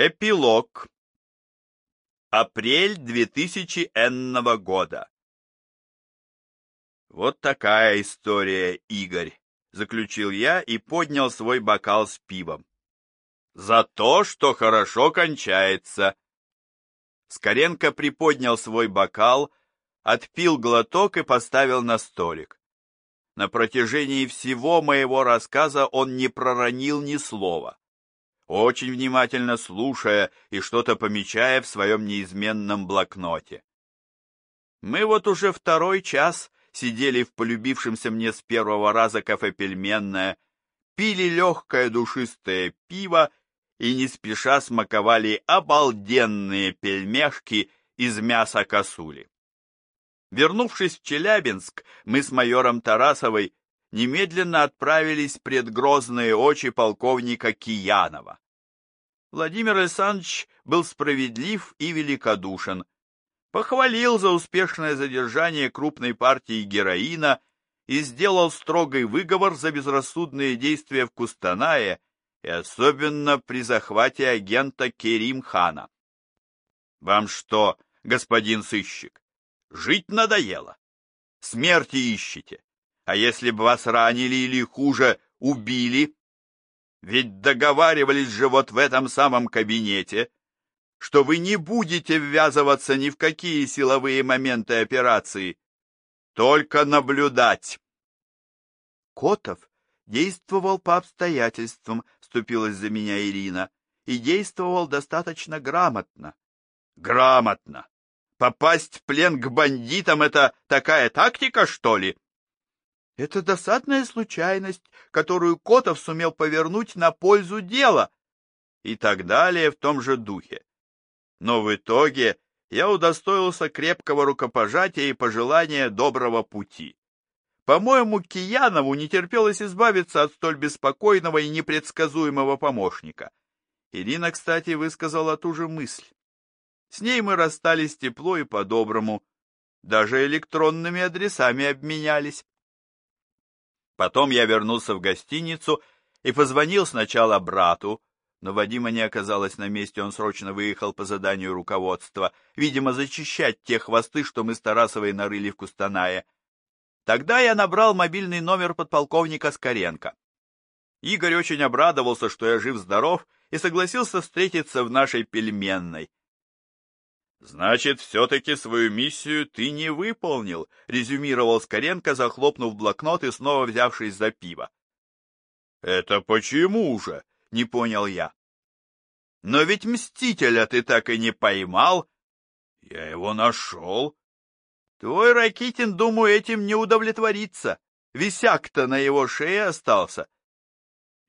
Эпилог. Апрель 2000 энного года. Вот такая история, Игорь, заключил я и поднял свой бокал с пивом. За то, что хорошо кончается. Скоренко приподнял свой бокал, отпил глоток и поставил на столик. На протяжении всего моего рассказа он не проронил ни слова, очень внимательно слушая и что-то помечая в своем неизменном блокноте. Мы вот уже второй час сидели в полюбившемся мне с первого раза кафе «Пельменное», пили легкое душистое пиво и не спеша смаковали обалденные пельмешки из мяса косули. Вернувшись в Челябинск, мы с майором Тарасовой немедленно отправились пред грозные очи полковника Киянова. Владимир Александрович был справедлив и великодушен, похвалил за успешное задержание крупной партии героина и сделал строгий выговор за безрассудные действия в Кустанае и особенно при захвате агента Керим Хана. «Вам что, господин сыщик, Жить надоело. Смерти ищете. А если бы вас ранили или, хуже, убили? Ведь договаривались же вот в этом самом кабинете, что вы не будете ввязываться ни в какие силовые моменты операции, только наблюдать. Котов действовал по обстоятельствам, вступилась за меня Ирина, и действовал достаточно грамотно. Грамотно. Попасть в плен к бандитам — это такая тактика, что ли? Это досадная случайность, которую Котов сумел повернуть на пользу дела. И так далее в том же духе. Но в итоге я удостоился крепкого рукопожатия и пожелания доброго пути. По-моему, Киянову не терпелось избавиться от столь беспокойного и непредсказуемого помощника. Ирина, кстати, высказала ту же мысль. С ней мы расстались тепло и по-доброму, даже электронными адресами обменялись. Потом я вернулся в гостиницу и позвонил сначала брату, но Вадима не оказалось на месте, он срочно выехал по заданию руководства, видимо, зачищать те хвосты, что мы с Тарасовой нарыли в Кустанае. Тогда я набрал мобильный номер подполковника Скоренко. Игорь очень обрадовался, что я жив-здоров, и согласился встретиться в нашей пельменной. «Значит, все-таки свою миссию ты не выполнил», — резюмировал Скоренко, захлопнув блокнот и снова взявшись за пиво. «Это почему же?» — не понял я. «Но ведь Мстителя ты так и не поймал». «Я его нашел». «Твой Ракитин, думаю, этим не удовлетворится. Висяк-то на его шее остался».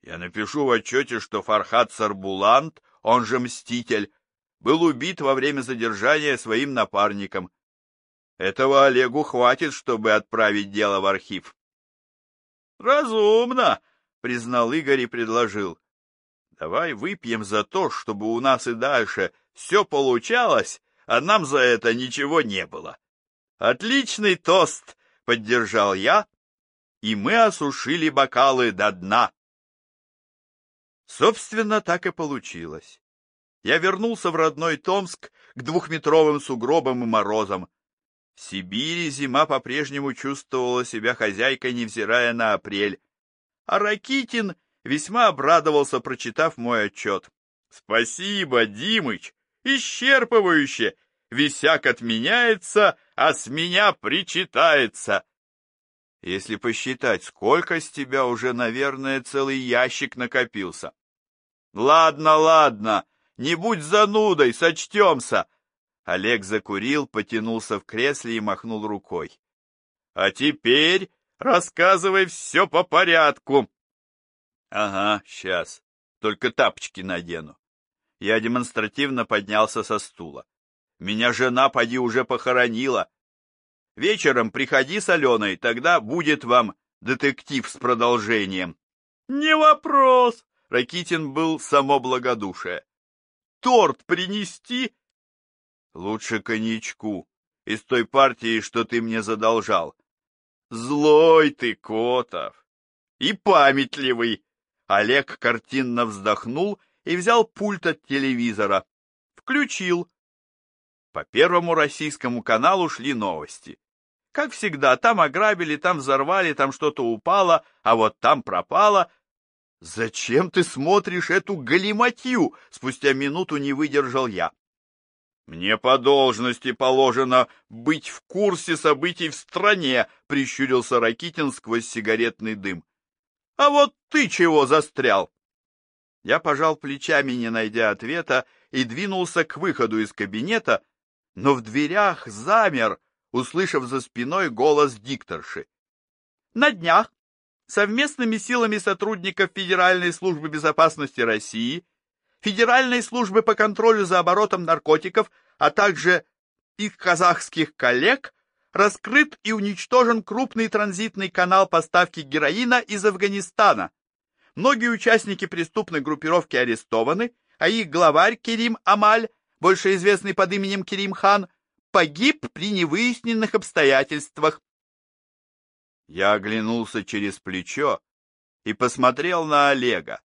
«Я напишу в отчете, что Фархат Сарбулант, он же Мститель, был убит во время задержания своим напарником. Этого Олегу хватит, чтобы отправить дело в архив. «Разумно», — признал Игорь и предложил. «Давай выпьем за то, чтобы у нас и дальше все получалось, а нам за это ничего не было». «Отличный тост!» — поддержал я, и мы осушили бокалы до дна. Собственно, так и получилось я вернулся в родной Томск к двухметровым сугробам и морозам. В Сибири зима по-прежнему чувствовала себя хозяйкой, невзирая на апрель. А Ракитин весьма обрадовался, прочитав мой отчет. «Спасибо, Димыч! Исчерпывающе! Висяк отменяется, а с меня причитается!» Если посчитать, сколько с тебя уже, наверное, целый ящик накопился. «Ладно, ладно!» Не будь занудой, сочтемся!» Олег закурил, потянулся в кресле и махнул рукой. «А теперь рассказывай все по порядку!» «Ага, сейчас. Только тапочки надену». Я демонстративно поднялся со стула. «Меня жена, поди, уже похоронила. Вечером приходи с Аленой, тогда будет вам детектив с продолжением». «Не вопрос!» Ракитин был само благодушие торт принести? Лучше коньячку из той партии, что ты мне задолжал. Злой ты, Котов, и памятливый. Олег картинно вздохнул и взял пульт от телевизора. Включил. По первому российскому каналу шли новости. Как всегда, там ограбили, там взорвали, там что-то упало, а вот там пропало. «Зачем ты смотришь эту галиматью?» Спустя минуту не выдержал я. «Мне по должности положено быть в курсе событий в стране», — прищурился Ракитин сквозь сигаретный дым. «А вот ты чего застрял?» Я пожал плечами, не найдя ответа, и двинулся к выходу из кабинета, но в дверях замер, услышав за спиной голос дикторши. На днях совместными силами сотрудников Федеральной службы безопасности России, Федеральной службы по контролю за оборотом наркотиков, а также их казахских коллег раскрыт и уничтожен крупный транзитный канал поставки героина из Афганистана. Многие участники преступной группировки арестованы, а их главарь Керим Амаль, больше известный под именем Керим Хан, погиб при невыясненных обстоятельствах. Я оглянулся через плечо и посмотрел на Олега.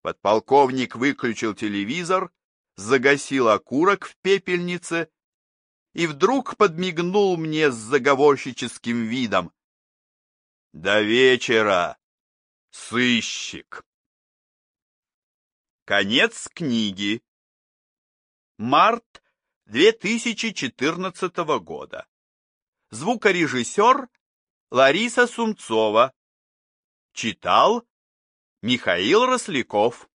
Подполковник выключил телевизор, загасил окурок в пепельнице и вдруг подмигнул мне с заговорщическим видом. «До вечера, сыщик!» Конец книги. Март 2014 года. Звукорежиссер Лариса Сумцова. Читал Михаил Росляков.